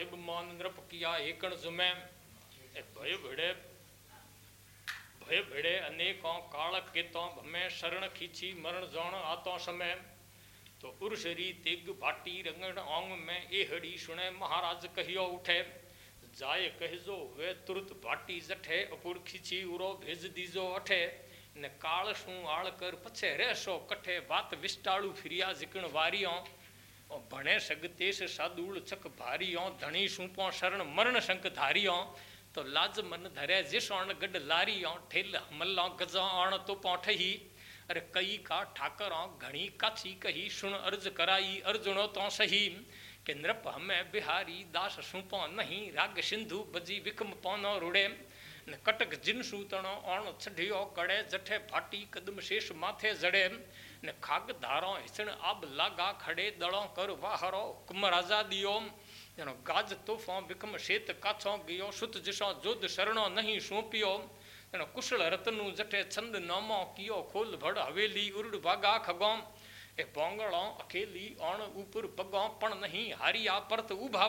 मुसाहिब मान नृप किया एकण जुमे। भय भिड़े भय भिड़े अनेकों कालक केतों भमे शरण खींची, मरण जौण आतो समय तो उर्शरी तिग भाटी रंगण ओंग में एहड़ी सुने महाराज कहियो उठे। जाय कहजो वे तुरत भाटी जठे, अपुर खींची उरो भेज दीजो अठे। ने काल शू आल कर पछे रहशो कठे, बात विस्टाड़ू फिरिया जिकण वारियों। भणे सगतेश सादूल चक भारियों, धनी सूपो, शरण मरण शंक धारियों तो लाज मन धरे जिस अण गड लारियों, ठेल हमलों, गजो अण तो पौठही अरे कई का ठाकरों, घणी काछी कही सुन अर्ज़ कराई, अर्जुनो तो सही। के नृप हमें बिहारी, दास सूपो नहीं, राग सिंधु बजी विकम पौनो रुड़े। ने कटक जिन सूतणो अण छढ़ियो कड़े, जठे फाटी कदम शेष माथे जड़े। ने खाग धारो हिसण आब लागा खड़े दड़ो कर वाहरो हुक्म राजा दियो जनो गाज तोफो विकम शेत काछो गियो सुत जिसो जोध शरणो नहीं सौंपियो जनो कुशल रतनु जठे छंद नौमो कियो खोल भड़ हवेली उरुड़ भागा खगो ए बोंगड़ो अकेली अण ऊपर पगो पण नहीं हारिया परत उभा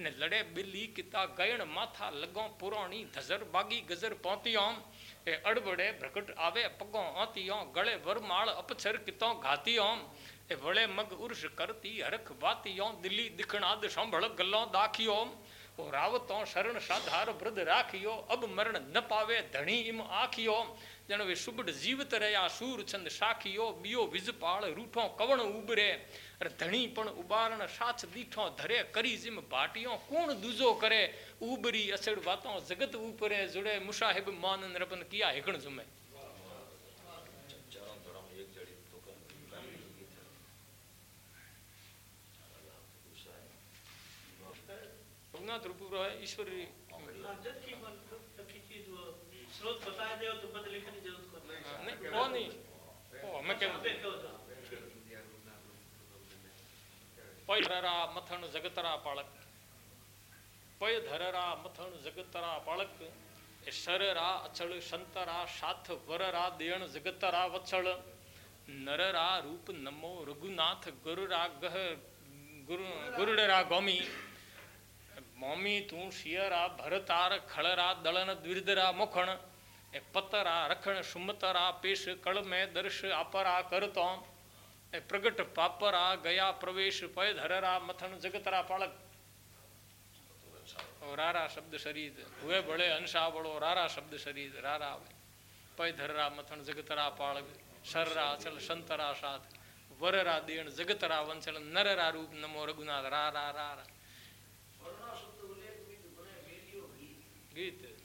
ने लड़े बिल्ली किता गयण माथा लगो पुराणी धजर बागी गजर पौतियों। ए अड़बड़े भ्रकट आवे पगों आतियों, गले वरमाल अपछर कितों घातियों। ए वड़े मग उर्ष करती हरख बातियों दिल्ली दिखणाद संभल गलों दाखियों। ओ रावतों शरण साधार वृद्ध राखियो, अब मरण न पावे धणी इम आखियो। जण वे सुबड जीवत रया सूर छंद साखियो बियो विजपाल रूठो कवण उबरे। अरे धणी पण उबारण साथ दीठो धरे, करी जिम भाटियों कौन दूजो करे? उबरी असड़ बातों जगत ऊपरे जुड़े मुसाहिब मान नरपन किया हिकण जुमे। रघुनाथ रूप ईश्वरी। स्रोत बताया दे तो बदले लिखने ज़रूरत को नहीं वो नहीं वो हमें क्या पय धररा मथन जगतरा पालक पय धररा मथन जगतरा पालक ए शररा अचल संतरा साथ वररा देण जगतरा वत्सल नररा रूप नमो रघुनाथ गुरुरा गह गुरु गुरुडरा गोमी मोमी तू शियरा ए पतरा रखण सुमतरा पेश कड़ में दर्श अपरा करतो। ए प्रगट पापरा गया प्रवेश पय धररा मथन जगतरा पालक। रारा शब्द शरीर हुए बड़े अंशा बड़ो रारा शब्द शरीर रारा पय धररा मथन जगतरा पालक शररा अचल संतरा साथ। वररा देण जगतरा वंचल नररा रूप नमो रघुनाथ रा रा रा रा गीत।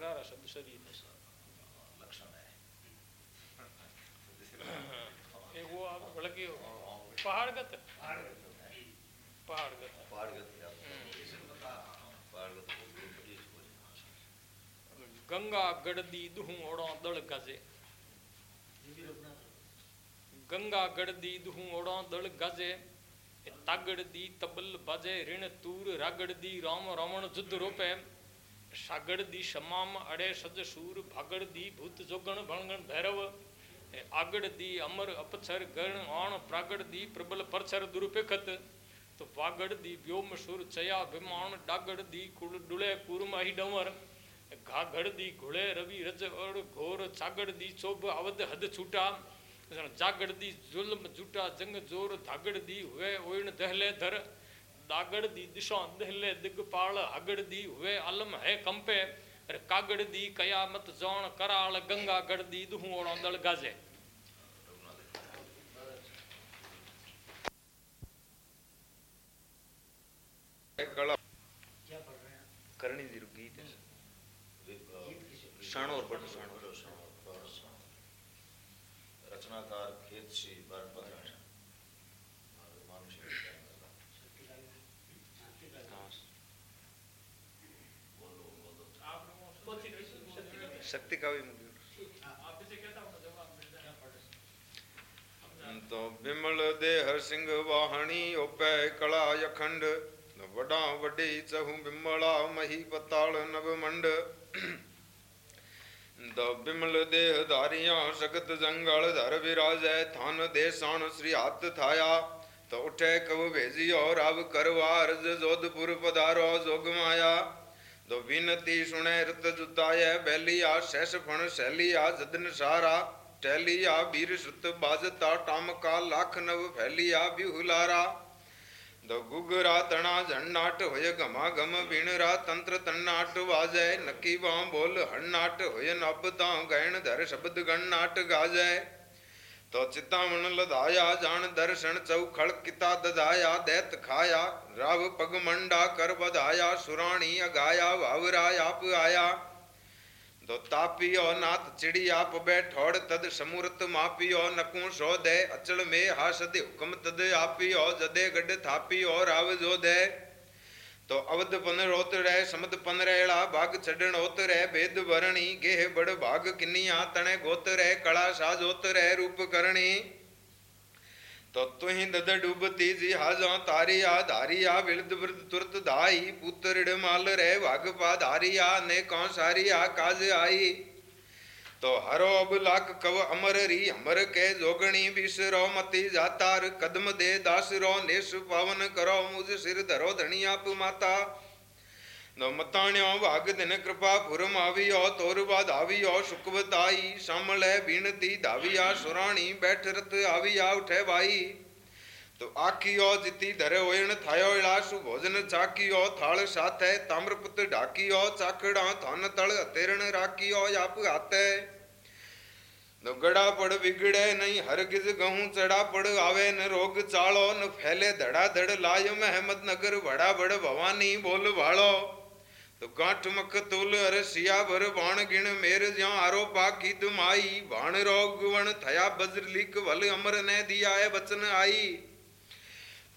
रारा शब्द शरीर एक वो आप भड़की पहाड़गत पहाड़गत गंगा गड़दी दुहू ओड़ो दड़ गजे। गंगा गड़दी दुहू ओड़ो दड़ गजे। तागड़ दी तबल बाजे ऋण तूर रागड़ दी राम रावण जुद्ध रोपे। सागड़ दी शमाम अड़े सज सूर भागड़ दी भूत जोगण भणगण भैरव। आगड़ दी अमर अपछर गण आण, प्रागड़ दी प्रबल परछर दुरुपेखत। तो वागड़ दी व्योम सुर चया विमान डागड़ दी कुड़ डुले कूरमाही डंवर। घाघड़ दी घुड़े रवि रज अड़ घोर, चागड़ दी चोब अवध हद छूटा। जागड़ दी जुल्म जूटा, जंग ज़ोर, धागड़ दी हुए ओण दहले धर। दागड़ दी दिशा दहले दिगपाल हगड़ दी हुए अलम है कंपे अरे कागड़ दी कयामत जौण कराल गंगा गड़ दी दुहू ओणो दल गाजे। हैं करणी जी गीत शाणो और बड़ शाणो। रचनाकार खेत श्री बरपत शक्ति का भी मुझे तो बिमल दे हर सिंह वाहणी ओपै कला यखंड वडा वडी चहु बिमला मही पताल नव मंड। द बिमल देह धारिया सगत जंगल, धर विराजै थान देसाण श्री हाथ थाया। तो उठे कब भेजियो राव करवा जोधपुर पधारो जोग माया। दो विनती सुने रत जुताय बैलिया शैस फण शैलिया जदन सारा टहलिया वीर सुत बाजता टामका लाख नव फैलिया, बिहुलारा। दो गुगरा तणा झन्नाट होय गमा गम बीणरा तंत्र तन्नाट वाजय नकी बां बोल हन्नाट होय नब तां गैण धर शब्द गन्नाट गाजय तो चितामण लदाया जान दर्शन चौखड़ किता ददाया, दैत खाया, राव पग मंडा कर बधाया, सुराणी अगाया वावरा आप आया। तो तापियो नाथ चिड़िया पबे ठोड़ तद समूरत मापियो, नकू सो दे अचल में हासद हुक्म तद आपियो, जदे गड थापियो, राव जो दे तो अवध पन रहे समद पन रेड़ा भाग छडण रहे भेद भरणी गेह बड़ भाग किनिया तणे गोत रहे कला साजोत रहे रूप करणी। तो तुही दद डूबती जी हाजो, तारिया, धारिया, विलद वृद तुरत धाई पुत्र माल रे वागपा धारिया ने कौन सारिया, काज आई। तो हरो अब लाख कव अमर री, अमर के जोगणी बिसरो मति जातार, कदम दे दासरो नेश पावन करो, मुझ सिर धरो धनी आप माता। नो मताण्यो, भाग दिन कृपा पुरम आवियो तोर बाद आवियो सुखवताई सामले बीनती धाविया, सुराणी बैठ रत आविया, उठे भाई आखियो जिति धरे ओयण थायो इलासु भोजन चाकियो थाल साथे ताम्रपुत ढाकियो चाकड़ा थान तल अतेरण राखियो आप हाथे। न गड़ा पड़ बिगड़े नहीं हरगिज गहूं चढ़ा पड़, आवे न रोग चालो, न फैले धड़ा धड़ लाय महमद नगर बड़ा बड़ भवानी बोल भाड़ो तो गांठ मख तुल अर सिया भर बाण गिण, मेर ज्यो आरो पाकी दुमाई बाण रोग वन थया बज्र लिख वल अमर ने दिया है बचन आई।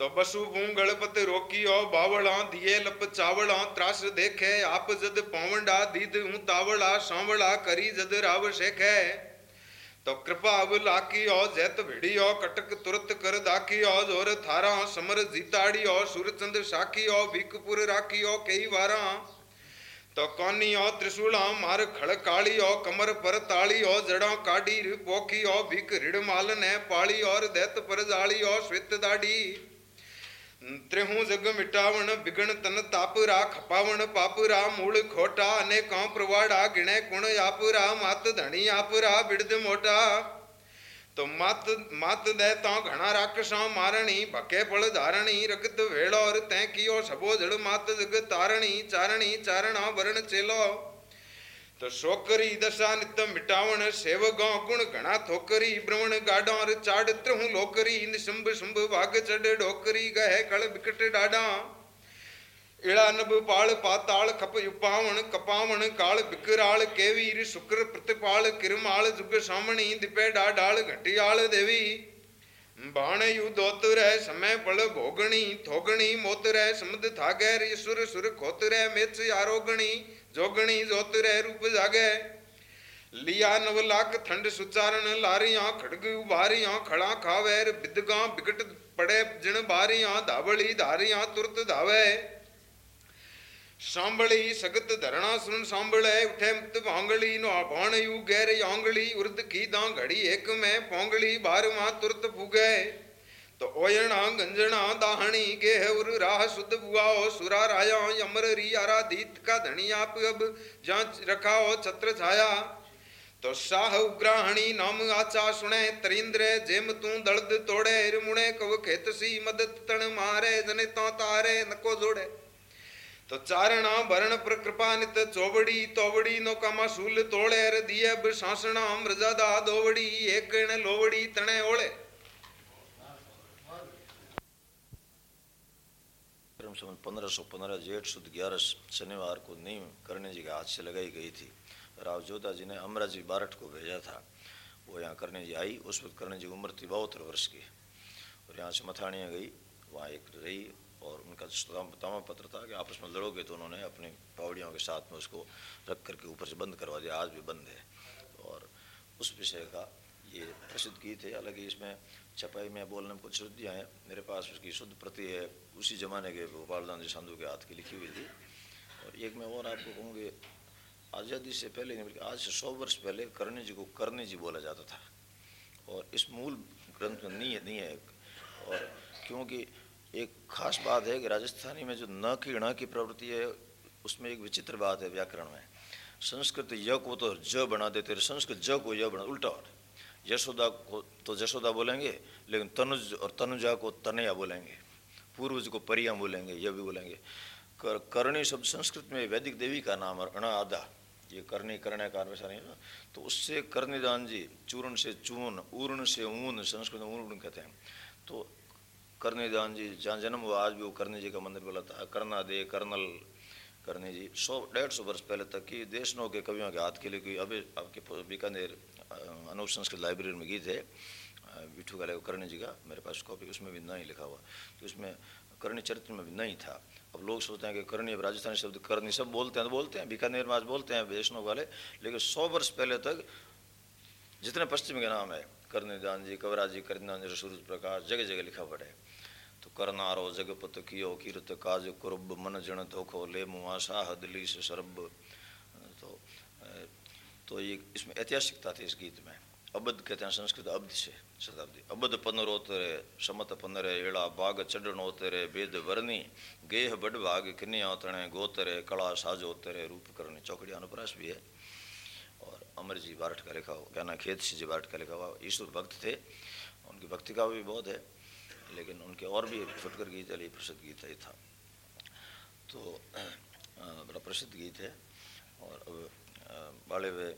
तो बसु भूंगल पत रोकियो बावड़ा दिए लप चावड़ा त्रास देखे, आप जद पवंडा दीद हूँ तावड़ा सांवड़ा करी जद राव शेखे। तो कृपा अब लाकियो जैत भिड़ियो, कटक तुरत कर दाकियो ज़ोर थारा, समर जीताड़ियो, सुरचंद साकियो भीकपुर राखियो, कई वारा। तो कोनियो, त्रिशूला मार खड़कालियो, कमर पर तालियो, जड़ों काडी पोखियो भिक ऋण माल ने पाली और दैत पर जालियो श्वेत दाढ़ी। त्रिहू जग मिटावण, बिगण तन तापुरा, खपावण पापुरा मूल खोटा, अनेकों प्रवाड़ा गिणे कुण आपुरा मात धणी आपुरा बिड़द मोटा। तो मात मात दे तो घना राक्षसों मारणी, भके फल धारणी, रगत वेड़ो और तै कियो, सबो जड़ मात जग तारणी, चारणी, चारणा वरण चेलो। तो शोकरी दशा नित मिटावण सेवगो गुण घना थोकरी ब्रवण गाडो और चाड़ त्रहु लोकरी निशंभ शुंभ भाग चढ़ डोकरी गहे कल बिकट डाडा इड़ा नभ पाल पाताल खप युपावण कपावण काल बिकराल केवीर शुक्र प्रतिपाल किरमाल जुग सामणी दिपे डाडाल घटियाल देवी बाण यु रह समय पल भोगणी थोगणी मोत रह समद थागैर सुर सुर खोत रह मेच आरोगणी जोगणी जोत रह रूप जागे लिया नव लाख ठंड सुचारण लारिया खड़ग उभारिया खड़ा खावैर बिदगा बिकट पड़े जिण बारिया धावली धारिया तुरत धावे सांभली सगत धरणा सुन सांभले उठे मत भांगली नो भाण यू गैर यांगली उर्द की दां घड़ी एक में पोंगली बार माँ तुरत फुगे। तो ओयणा गंजणा दाहणी गेह उर राह सुध बुआओ, सुरा राया यमर री आराधित का धनी आप अब जाँच रखाओ छत्र छाया। तो शाह उग्राहणी नाम आचा सुने तरिंद्र जेम तू दर्द तोड़े मुणे कव खेतसी मदद तण मारे, जने तो चारणा भरण पर नित चौबड़ी तोबड़ी नो कामा सूल तोड़े र दिए ब सांसणा मृजादा दोवड़ी एक लोवड़ी क्रम संवत पंद्रह सौ पंद्रह जेठ सुद ग्यारह शनिवार को नीम करने जी के हाथ से लगाई गई थी। राव जोधा जी ने अमरा जी बारठ को भेजा था। वो यहाँ करने जी आई। उस वक्त करने जी उम्र थी बहत्तर वर्ष की। और यहाँ से मथानिया गई। वहाँ एक रही। और उनका तामा पत्र था कि आपस में लड़ोगे तो उन्होंने अपनी पावड़ियों के साथ में उसको रख करके ऊपर से बंद करवा दिया, आज भी बंद है। और उस विषय का ये प्रसिद्ध गीत है। हालाँकि इसमें छपाई में बोलने में कुछ शुद्धियाँ हैं। मेरे पास उसकी शुद्ध प्रति है, उसी जमाने के गोपाल दान जी संधु के हाथ की लिखी हुई थी। और एक मैं और आपको कहूँगी, आज़ादी से पहले नहीं, बल्कि आज से सौ वर्ष पहले करणी जी को करणी जी बोला जाता था। और इस मूल ग्रंथ में नहीं है नहीं है। और क्योंकि एक खास बात है कि राजस्थानी में जो न की ण की प्रवृत्ति है उसमें एक विचित्र बात है व्याकरण में। संस्कृत य को तो ज बना देते रहे संस्कृत ज को य बना उल्टा और। यशोदा को तो जशोदा बोलेंगे लेकिन तनुज और तनुजा को तनया बोलेंगे। पूर्वज को परिया बोलेंगे यह भी बोलेंगे। कर, करणी शब्द संस्कृत में वैदिक देवी का नाम और अणा आदा ये करनी करने का वैसा नहीं ना। तो उससे कर्णिदान जी चूर्ण से चून ऊर्ण से ऊन संस्कृत में ऊर्ण कहते हैं। तो कर्णिदान जी जहाँ जन्म हुआ, आज भी वो करणी जी का मंदिर बोला था, करना दे, कर्नल करनी जी। सौ, डेढ़ सौ वर्ष पहले तक की देशनों के कवियों के हाथ के लिए कोई अभी आपके बीकानेर अनूप संस्कृत लाइब्रेरी में गीत है बिठू का करणी जी का, मेरे पास कॉपी, उसमें भी नहीं लिखा हुआ। तो उसमें करणी चरित्र में भी नहीं था। अब लोग सोचते हैं कि करणी अब राजस्थानी शब्द करनी, सब बोलते हैं तो बोलते हैं, बीकानेर में आज बोलते हैं वैष्णव वाले, लेकिन सौ वर्ष पहले तक जितने पश्चिम के नाम है करनीदान जी, कवराज जी करनीदान जी सूरज प्रकाश जगह जगह लिखा पड़े करनारो जगपत कियो कीर्त काज कुरब, मन जन धोखो ले मुआ शाह दिली से सरब तो तो ये इसमें ऐतिहासिकता थी इस गीत में। अबद कहते हैं, संस्कृत अब्द से शताब्दी। अबद पनरोतरे समत पनरे, एड़ा बाग चढ़नोतरे वेद वर्णी, गेह बड भाग किन्या तणे गोतरे कला साजोतरे रूप करने चौकड़ी अनुप्रास भी है। और अमर जी बारठ का लिखा हो ज्ञाना खेत जी बारठ का लिखा हुआ, ईश्वर भक्त थे। उनकी भक्ति का भी बहुत है। लेकिन उनके और भी फुटकर गीत अली प्रसिद्ध गीत ही था। तो बड़ा प्रसिद्ध गीत है, और अब बाड़े हुए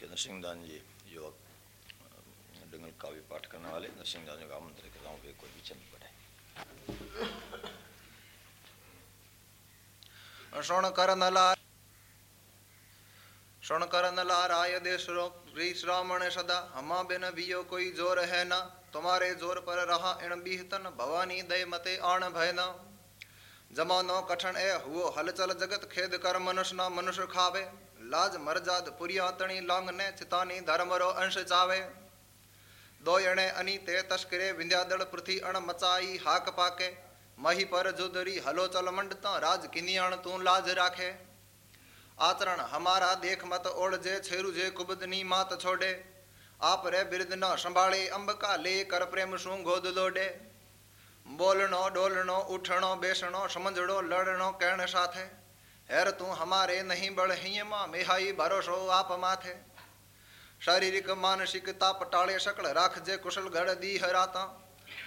के नरसिंहदान जी, जो डिंगल काव्य पाठ करने वाले, नरसिंहदान जी का आमंत्रण करता हूँ कोई विचन पढ़े शोण कर नला शोण कर नला राय देश री श्रावण सदा, हमा बिन बियो कोई ज़ोर है ना। तुम्हारे ज़ोर पर रहा इन बीहतन, भवानी दय मते आण भय न। जमानो कठन ए हुओ हलचल जगत खेद कर मनुष्य न मनुष्य खावे। लाज मरजाद पुरिया तणी लांग ने, चितानी धर्म रो अंश चावे। दो अणे अनी ते तस्करे विंध्यादड़ पृथ्वी अण मचाई हाक पाके। मही पर जुदरी हलो चल मंडता राज किनियाण तू लाज राखे। आचरण हमारा देख मत ओढ़ जे, छेरु जे कुबदनी मात छोड़े। आप रे बिरद न संभाळे अंब का ले कर प्रेम शू गोद लोडे बोलनो डोलनो उठनो बेसनो समझड़ो लड़नो कहण साथे। हेर तू हमारे नहीं बड़ हियमा मेहाई भरोसो आप माथे। शारीरिक, मानसिक, ताप टाळे सकल राख जे कुशल गढ़ दी हराता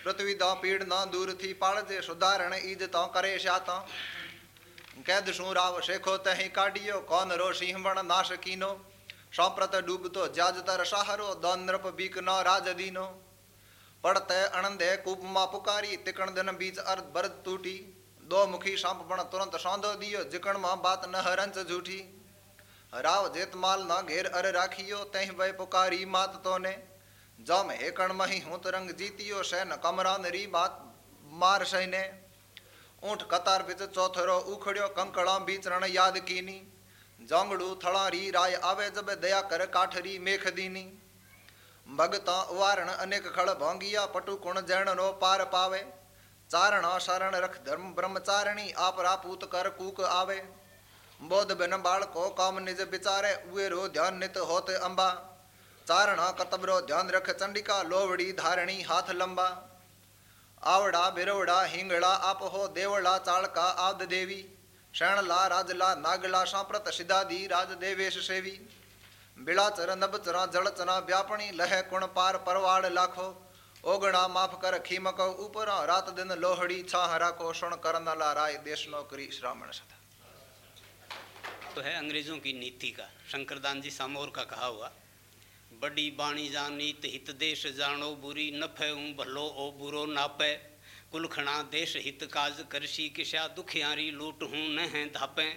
पृथ्वी दा पीड़ ना दूर थी पाल जे सुधारण ईजता करे शाता। कैद शू राव शेखो तही काडियो, कौन रो सिंह बण नाश कीनो। सौप्रत डूबतो ज्याजतर सहारो दौन नृप बीक न राज दीनो पड़ते अनंदे कुपमा पुकारी, तिकण दिन बीच अर्ध बरद टूटी दो मुखी सांप बण तुरंत सौंदो दियो, जिकण माँ बात न हरंच झूठी। राव जेत माल न घेर अर राखियो तह वह पुकारी मात तो ने जम हेकण मही हूँ रंग जीतियो सैन कमरान री बात मार सैने ऊँट कतार बिच चौथरो उखड़ियो, कंकड़ा बीच रण याद कीनी। जांगड़ू थड़ारी राय आवे जब दया कर काठरी मेख दीनी भगता वारण अनेक खड़ भांगिया पटु कुण जैन नो पार पावे चारण शरण रख धर्म ब्रह्मचारिणी आप रापूत कर कूक आवे बोध बिन बाल को काम निज बिचारे उए रो ध्यान नित होत अंबा चारण कतबरो ध्यान रख चंडिका लोवड़ी धारणी हाथ लंबा आवड़ा बिरवड़ा हिंगड़ा आप हो देवड़ा चालका आद देवी शरणला, राजला, नागला सांप्रत सिदादी राज देवेश सेवी। बिलाचर, नबचरा जड़चना व्यापणी, लह, कुण, पार, परवाड़, लाखो। ओगणा, माफ़ कर, खीमक ऊपर रात दिन, लोहड़ी छाह राखो सुन करनला, राय, देश, नौकरी, श्रावण सदा। तो है अंग्रेज़ों की नीति का, शंकरदान जी सामोर का कहा हुआ। बड़ी बाणी जान हित देश जानो बुरी नफे भलो ओ बुरो नापे। कुलखणा देश हित काज करशी किशा दुखियारी लूट हूँ न है धापे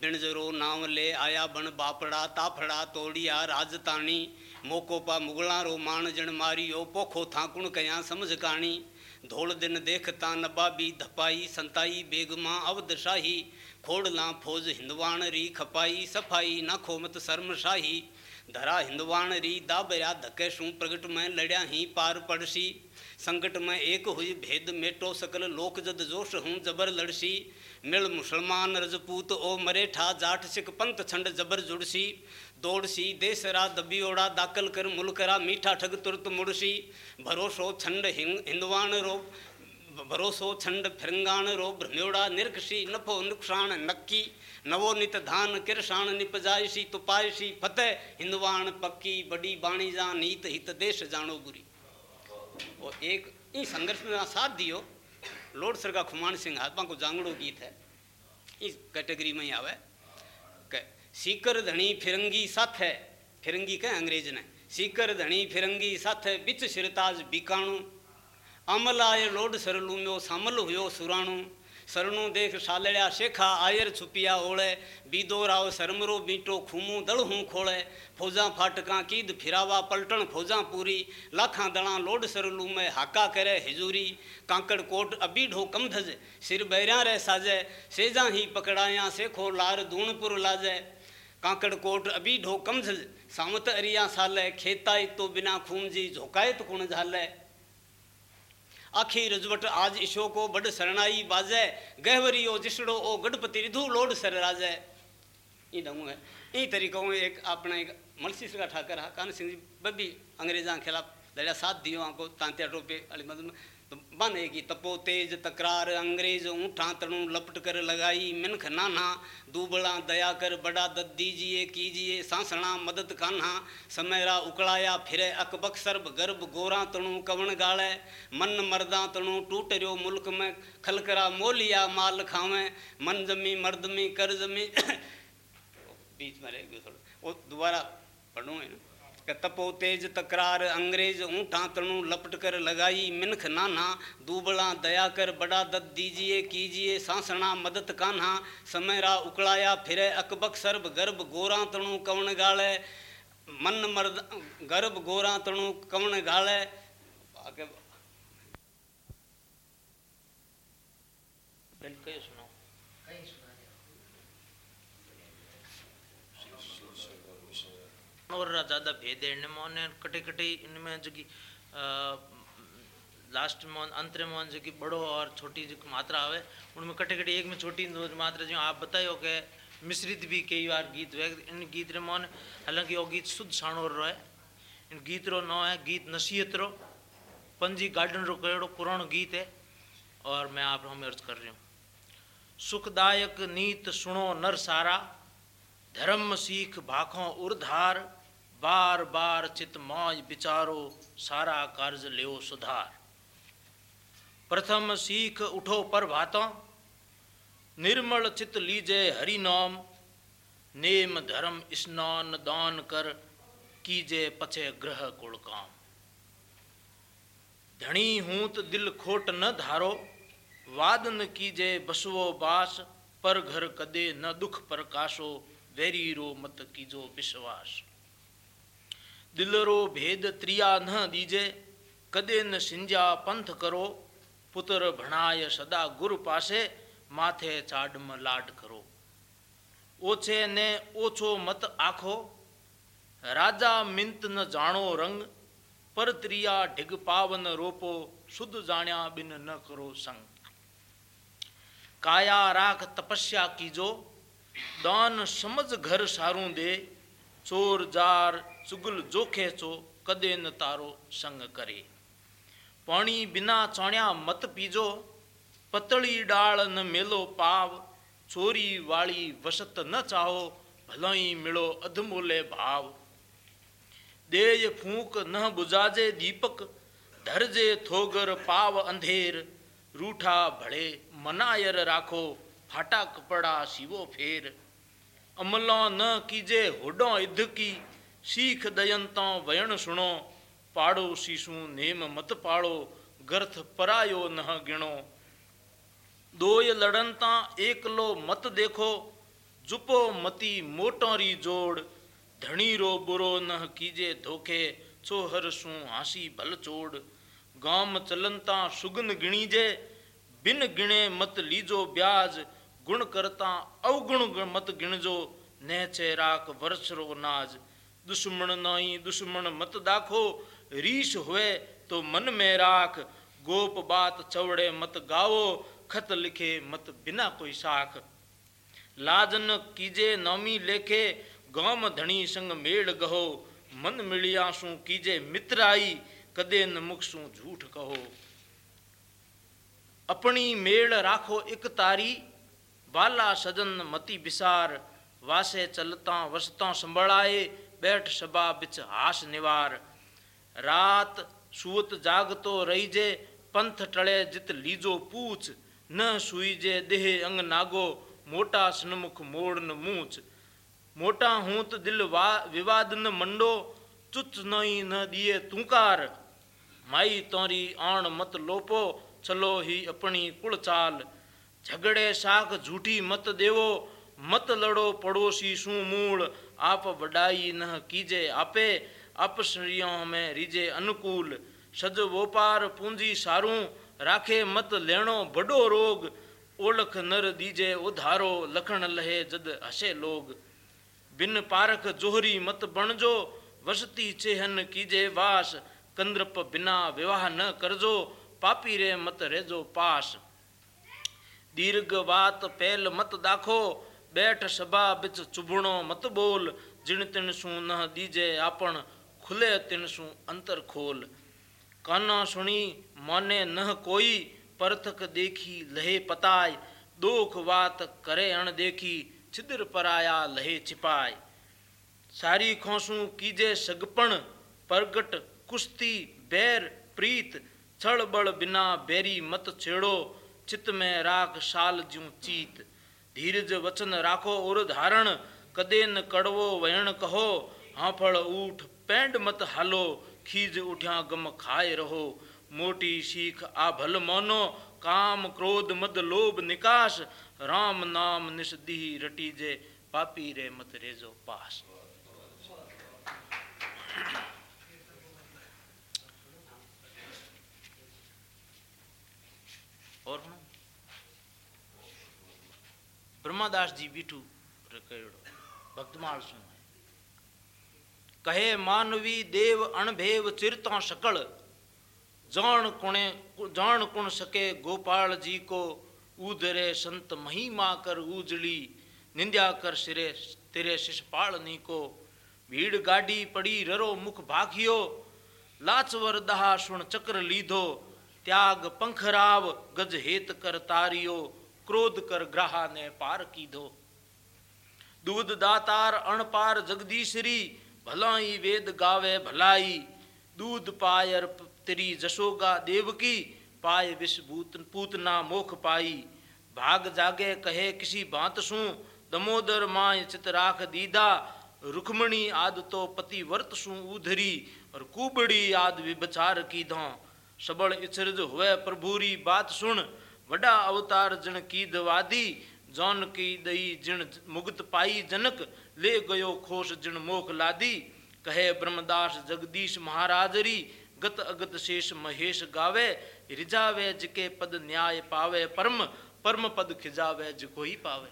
बिणजरो नाम ले आया बन बापड़ा, ताफड़ा, तोड़िया, राजतानी। मोको पा मुगला रो मान जन मारियो, पोखो थाकुण कया समझ काणी। धोल दिन देखता नबाबी धपाई, संताई बेगमा अवध शाही। खोड़ला फौज हिंदवाण री खपाई, सफ़ाई नाखो शर्म शाही। धरा हिंदवाण री दाबरा धके शू प्रगट में लड़या ही पार पड़सी संकट में एक हुई भेद मेटो सकल लोक जद जोश हूँ जबर लड़सी। मिल मुसलमान रजपूत, ओ मरेठा जाट सिख पंथ छंड जबर जुड़सी। दौड़सी देसरा दबियोड़ा दाकल कर मुलकरा मीठा ठग तुरत मुड़सी। भरोसो छंड हिंद हिंदवाण रो, भरोसो छंड फिरंगाण रो, भ्रम्योड़ा निरकसी नफो नुकसान नक्की। नवो नित धान किरसाण निपजायसी तुपायसी, फतेह हिंदवाण पक्की बड़ी बाणी जा, नीत हित देश जानो बुरी। और एक ई संघर्ष में साथ दियो। लोड सर का खुमान सिंह हाथमा को जांगड़ो गीत है। इस कैटेगरी में ही आवे। सीकर धनी फिरंगी साथ है। फिरंगी कहें अंग्रेज़ ने? सीकर धनी फिरंगी साथ है। बिच सिरताज बिकाणु। अमल आए लोड सरलू में सामल हुयो सुराणु। सरनु देख सालड़िया शेखा, आयर छुपिया ओले बीदो राव सरमरो बीटो खूमू दल हूँ खोले फौजा फाटका कीद फिरावा पलटन फौजा पूरी। लाखा दड़ा लोड सरलू में हाका करे हिजूरी। कांकड़ कोट अबी ढो कमधज, सिर बैरिया रे साजे। सेजा ही पकड़ाया सेखो लार दूणपुर लाजे। कांकड़ कोट अबी ढो कमधज, सामत अरिया साले। खेताई तो बिना खून जी झोकायत कुण झाले। आखी रजवट आज ईशो को बड़ शरणाई बाजे। गहवरी ओ जिसड़ो ओ गणपति रिधु लोड सर राजे। ई डंगू है। ई तरीको एक अपना एक मलसी का ठाकर हा। कान सिंह जी बबी अंग्रेजा खिलाफ लड़ा साथ दियो आपको तांत्या टोपे अली मदद में तो बनेगी तपो तेज तकरार, अंग्रेज़ ऊँठा तणु लपट कर लगाई। मिनख नाना दूबड़ा दया कर बड़ा दद दीजिए कीजिए सांसणा मदद कान्हा। समयरा उकड़ाया फिरे अकबक सर्ब गर्भ गोरा तणु कवण गाले मन मर्दा तणु टूटरियो मुल्क में, खलकरा मोलिया माल खावे। मन जमी, मर्द में कर जमी बीच में रह गयो थोड़ा। वो दोबारा पढ़ूँ है ना तपो तेज तकरार अंग्रेज़ ऊँटा तणु लपट कर लगाई मिनख नाना दूबला दया कर बड़ा दत दीजिए कीजिए सांसणा मदद कान्हा समयरा उकड़ाया फिरे अकबक सर्ब गर्भ गोरा तणु कवण गाले मन मर्द गर्भ गोरा तणु कवण गाले आगे और ज़्यादा भेद है। कटे कटे इनमें जो कि लास्ट में अंतर में जो कि बड़ो और छोटी जो मात्रा आवे, उनमें कटे कटे एक में छोटी मात्रा जो आप बतायो कि मिश्रित भी कई बार गीत हुए। इन गीत रे मन, हालाँकि वो गीत शुद्ध साणो रो है। इन गीत रो नाम है गीत नसीहत रो। पंजी गार्डन रो कड़ो पुरानो गीत है। और मैं आप हम अर्ज़ कर रही हूँ। सुखदायक नीत सुनो नर सारा, धर्म सीख भाखों उर्धार बार बार चित मौज विचारो सारा कर्ज लियो सुधार। प्रथम सीख उठो पर भातों निर्मल चित लीजे हरि नाम नेम धर्म स्नान दान कर कीजे पछे ग्रह कुल काम। धनी हूत दिल खोट न धारो वाद न कीजे बसवो बास, पर घर कदे न दुख प्रकाशो, वेरी रो मत कीजो विश्वास। दिलरो भेद त्रिया न दीजे, कदे न सिंजा पंथ करो, पुत्र भणाय सदा गुरु पासे, माथे चाडम लाड करो। ओछे ने ओछो मत आखो, राजा मिंत न जाणो रंग, पर त्रिया ढिग पावन रोपो, शुद्ध जाण्या बिन न करो संग। काया राख तपस्या कीजो, दान समझ घर सारू दे, चोर, जार चुगल जोखे चो कदे न तारो संग करे पानी बिना चौण्या मत पीजो पतली डाल न मेलो पाव चोरी वाली वसत न चाहो भलोई मिलो अधमोले भाव देज फूक न बुझाजे दीपक धरजे थोगर पाव अंधेर रूठा भड़े मनायर राखो फाटा कपड़ा सीवो फेर अमलो न कीजे होडो इध की सीख दयंतो वयण सुनो पाड़ो शीशु नेम मत पाड़ो गर्थ परायो न गिणो दोय लड़नता एक लो मत देखो जुपो मती मोटोरी जोड़ धणी रो बुरो न कीजे धोखे चोहर सू हासी भल चोड़ गाम चलनता सुगन गिणीजे बिन गिणे मत लीजो ब्याज गुण करता अवगुण मत गिणजो न चेराक वर्ष रो नाज दुश्मन नाई दुश्मन मत दाखो। रीस हुए तो मन में राख। गोप बात चौड़े मत गावो, खत लिखे मत बिना कोई साख। लाजन कीजे नामी लेखे गाम धणी संग मेड़ गहो। मन मिलिया सू कीजे मित्राई कदे न मुख सू झूठ कहो। अपनी मेड़ राखो एक तारी, बाला सजन मती बिसार। वासे चलता वसता संभळाए बैठ सभा बिच हास निवार। रात सुवत जागतो रहीजे, पंथ टळे जित लीजो पूछ। न सुईजे देह अंग नागो, मोटा सन्मुख मोड़ न मूछ। मोटा हूँ त दिल वा विवाद न मंडो, चुच नई न दिए तुकार। माई तोरी आण मत लोपो चलो ही अपनी कुल चाल। झगड़े साख झूठी मत देवो, मत लड़ो पड़ोसी सू मूल आप वडाई न कीजे, आपे अपश्रियों में रिजे अनुकूल। सज व्यापार पूंजी सारूं, राखे मत लेणो बड़ो रोग। ओलख नर दीजे उधारो, लखण लहे जद हसे लोग। बिन पारख जोहरी मत बणजो, वसती चेहन कीजे वास। कंद्रप बिना विवाह न करजो, पापी रे मत रेजो पास। दीर्घ बात पहल मत दाखो बैठ सभा बिच चुभणो मत बोल जिण तिण सू न दीजे आपण खुले तिण सू अंतर खोल काना सुनी माने न कोई परथक देखी लहे पताय दोख वात करे अण देखी छिद्र पराया लहे छिपाय सारी खोसू कीजे सगपण प्रगट कुश्ती बैर प्रीत छड़ बड़ बिना बैरी मत छेड़ो चित में राख साल ज्यूं चीत धीरज वचन राखो और धारण, कदे न कड़वो वहण कहो हाफड़ ऊठ पैंड मत हालो, खीज उठ्या गम खाए रहो। मोटी सीख आ भल मोनो, काम क्रोध मद लोभ निकास राम नाम निषदी रटी जे, पापी रे मत रेजो पास और हूँ ब्रह्मादास जी बीठू भक्तमाल सुन कहे मानवी देव अणभेव चिरता सकल जान कुणे जान कुण सके गोपाल जी को ऊधरे संत महिमा कर उजली निंद्या कर सिरे तेरे शिषपाल नी को भीड़ गाड़ी पड़ी ररो मुख भागियो लाचवर दहा सुण चक्र लीधो त्याग पंखराव गज हेत कर तारियो क्रोध कर ग्राहा ने पार कीधो। दूध दातार अणपार जगदीशरी, भलाई वेद गावे भलाई। दूध पायर तेरी जशोगा देवकी पाए विष भूत पूतना मोख पाई। भाग जागे कहे किसी बात सू, दमोदर माय चित राख दीदा। रुक्मणी आद तो पति वर्त सू उधरी, और कुबड़ी आद विबचार की धा सबल इचरज हुए प्रभुरी बात सुन वडा अवतार जन की दवादी, जौन की दई जिन मुगत पाई जनक, ले गयो खोश जिन मोख लादी। कहे ब्रह्मदास जगदीश महाराजरी, गत अगत शेष महेश गावे। रिजावे जिके पद न्याय पावे परम परम पद खिजावे जिको ही पावे।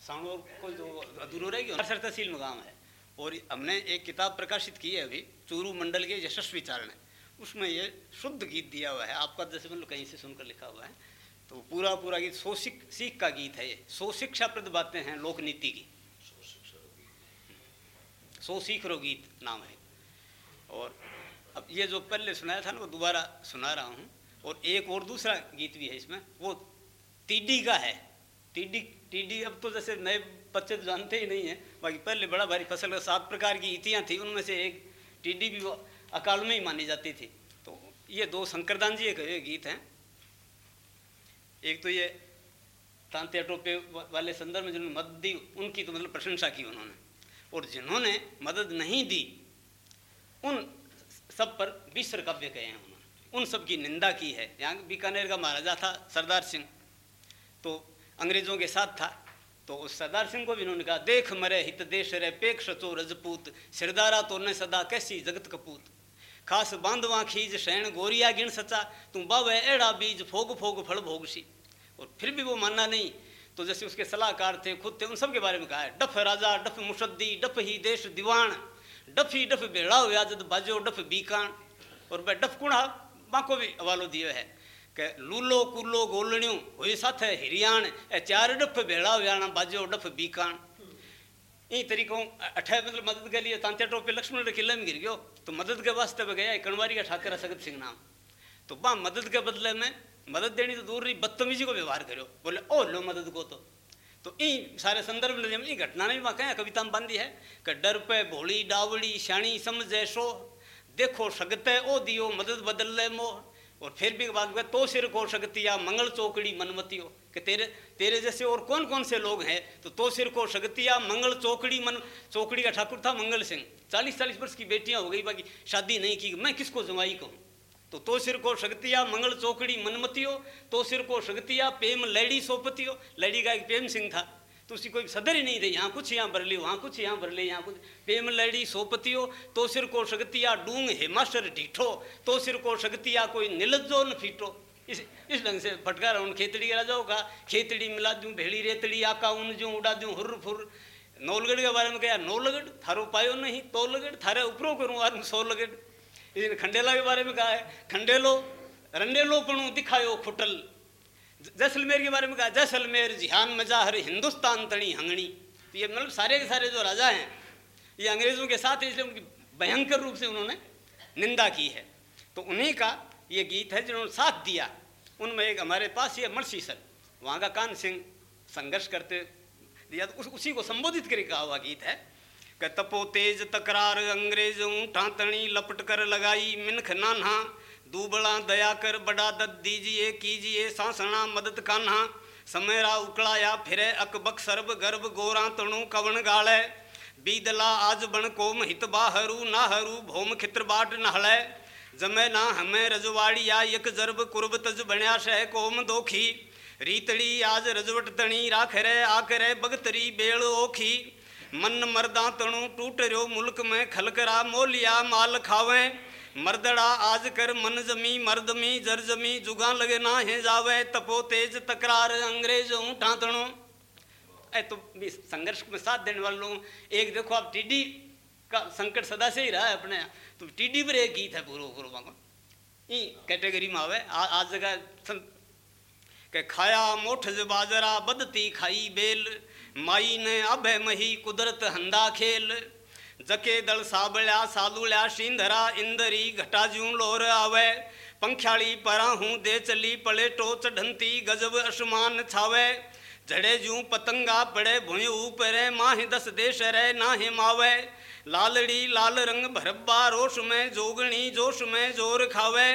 सांगो को जो अधूरो रह गया? तहसील मुकाम है। और हमने एक किताब प्रकाशित की है अभी, चूरू मंडल के यशस्वी चारण उसमें ये शुद्ध गीत दिया हुआ है। आपका जैसे मतलब कहीं से सुनकर लिखा हुआ है। तो पूरा पूरा गीत सो सिख का गीत है ये। सो शिक्षाप्रद बातें हैं लोक नीति की। सो सीख रो गीत नाम है। और अब ये जो पहले सुनाया था ना, वो दोबारा सुना रहा हूँ। और एक और दूसरा गीत भी है इसमें। वो टीडी का है। टीडी टीडी अब तो जैसे नए बच्चे तो जानते ही नहीं है। बाकी पहले बड़ा भारी फ़सल का सात प्रकार की इतियाँ थी। उनमें से एक टीडी भी वो अकाल में ही मानी जाती थी। तो ये दो शंकरदान जी के गीत हैं। एक तो ये तांत्या टोपे वाले संदर्भ में जिन्होंने मदद दी, उनकी तो मतलब प्रशंसा की उन्होंने। और जिन्होंने मदद नहीं दी, उन सब पर विश्व काव्य कहे हैं उन्होंने। उन सब की निंदा की है। यहाँ बीकानेर का महाराजा था, सरदार सिंह। तो अंग्रेज़ों के साथ था। तो उस सरदार सिंह को भी उन्होंने कहा, देख मरे हित देश रे पेक सचो रजपूत, सिरदारा तो न सदा कैसी जगत कपूत। खास बांधवा खीज सैन गोरिया गिण सचा, तू बावे एड़ा बीज फोग फोग फल भोगसी और फिर भी वो मानना नहीं तो जैसे उसके सलाहकार थे, खुद थे, उन सब के बारे में कहा है, डफ राजा, डफ मुशद्दी डफ ही देश दीवान, डफ ही डफ बेड़ा हुआ जद बाजो, डफ बीकान। और भाई डफ कुणा, बाको भी हवालो दिए है कह लूलो कुलो गोलणियों, हुए साथ हिरियाण ए चार डफ बेड़ा हुआ बाजो, डफ बीकान इन तरीकों अठे मतलब मदद के लिए तांत्या टोपे लक्ष्मण के किले में गिर गयो तो मदद के वास्ते में गया कणवारी का ठाकर सगत सिंह नाम तो बा मदद के बदले में मदद देनी तो दूर रही बदतमीजी को व्यवहार करो बोले ओ लो मदद को तो तो इन सारे संदर्भ में ये घटना ने वहाँ कहें कविता में बांधी है कि डर पे भोली डावड़ी श्याणी समझे सो देखो सगते ओ दियो मदद बदल ले मोह और फिर भी बात तो सिर को शक्तिया मंगल चौकड़ी मनमतियो कि तेरे तेरे जैसे और कौन कौन से लोग हैं तो तो सिर को शक्तिया मंगल चौकड़ी मन, चौकड़ी का ठाकुर था मंगल सिंह। चालीस चालीस वर्ष की बेटियाँ हो गई, बाकी शादी नहीं की, मैं किसको जमाई कहूँ? तो तो सिर को शक्तिया मंगल चौकड़ी मनमतियो तो सिर को शक्तिया प्रेम लैडी सोपतियो लैडी का एक प्रेम सिंह था तो कोई सदर ही नहीं थे यहाँ कुछ यहाँ भर ली वहाँ कुछ यहाँ भर यहाँ कुछ प्रेम लड़ी, सोपतियो तो सिर को शक्तिया डूंग हेमास्टर ढीठो तो सिर को शक्तिया कोई निलजो न फीटो। इस इस ढंग से फटकार उन खेतड़ी राजाओं का खेतड़ी मिला दूँ भेड़ी रेतड़ी, आका उन जो, उड़ा दूँ हुर फुर। नौलगढ़ के बारे में कहा नौलगढ़, थारो पायो नहीं, तोलगढ़, थारे उपरो करूँ, आर सोलगढ़। इसने खंडेला के बारे में कहा है, खंडेलो रंडेलो पणु दिखायो खुटल। जैसलमेर के बारे में कहा जैसलमेर जिहान मजाहर हिंदुस्तान तणी हंगणी। तो ये मतलब सारे के सारे जो राजा हैं ये अंग्रेज़ों के साथ इसलिए उनकी भयंकर रूप से उन्होंने निंदा की है। तो उन्हीं का ये गीत है जिन्होंने साथ दिया। उनमें एक हमारे पास ये मर्सी सर वहाँ का कान सिंह संघर्ष करते दिया तो उस, उसी को संबोधित करके कहा हुआ गीत है। कि तपो तेज तकरार अंग्रेज़ों टांतणी लपट कर लगाई मिनख नाना दूबड़ा दया कर, बड़ा दद दीजिए, कीजिए सासना मदद कान्हा। समेरा उकड़ाया फिरे अकबक सर्ब गर्भ गोरा तणु कवन गाले। बीदला आज बण कोम हित बाहरू, नाहरू, भोम खित्र बाट नहले। जमे ना हमें रजवाड़िया यक जरब कुर्ब तज बण्या शह कोम दोखी। रीतड़ी आज रजवट तणी राखरे आखरे बगतरी बेल ओखी। मन मर्दा तणु टूट रो मुल्क में खलकरा मोलिया माल खावे। मर्दड़ा आज कर मन जमी मर्दमी जर जमी, जुगा लगे ना है जावे, तपो तेज तकरार अंग्रेज़ ठातणो ऐ तो संघर्ष में साथ देने वाले लोग, एक देखो आप टीडी का संकट सदा से ही रहा है अपने तो टीडी पर एक गीत है पूर्व पूर्व को। कैटेगरी में आवे आज जगह के खाया मोठ बाजरा, बदती खाई बेल, माई ने अभय मही कुदरत हंदा खेल। जके दल साबल्या सालुल्या, शींधरा, इंदरी घटा जूं लोर आवे। पंख्याली परा हूँ दे चली पले टो चढ़ंती गजब असमान छावे। जड़े जूं पतंगा पड़े भुण ऊपरे माह दस देश रे नाहे मावे। लालड़ी लाल रंग भरब्बा रोश में, जोगणी जोश में ज़ोर खावे।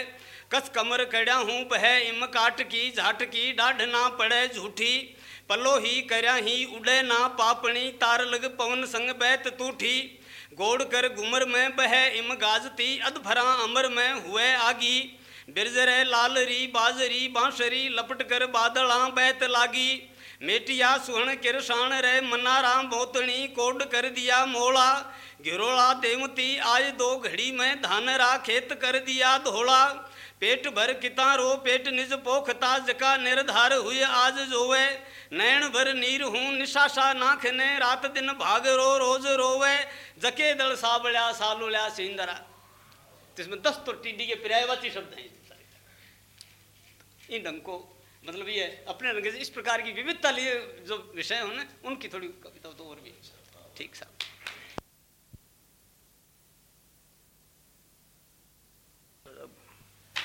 कस कमर कड़ा हूँ पह, इम काट की झाट की डाढ़ ना पड़े झूठी। पलो ही करया ही उड़े ना पापणी, तार लग पवन संग बैत तूठी। गोड़ कर घुमर में बह इम गाजती अधभरा अमर में हुए आगी। बिरजर लालरी, बाजरी, बांसरी, लपट कर बादला बैत लागी। मेटिया सुहण किरसाण रे मनारा बोतनी कोड कर दिया मोला। गिरोला देवती, आज दो घड़ी में धान रा खेत कर दिया धोला। पेट भर किता रो पेट निज पोखता जका निर्धार हुए आज जोवे। नैन भर नीर हूँ निशाशा नाख ने, रात दिन भाग रो, रोज रोवे। जके दल साबल्या सालुल्या सिंदरा। इसमें दस तो टीडी के पर्यायवाची शब्द हैं इन ढंग को मतलब ये अपने रंग इस प्रकार की विविधता लिए जो विषय हो ना, उनकी थोड़ी कविता तो और भी ठीक, साहब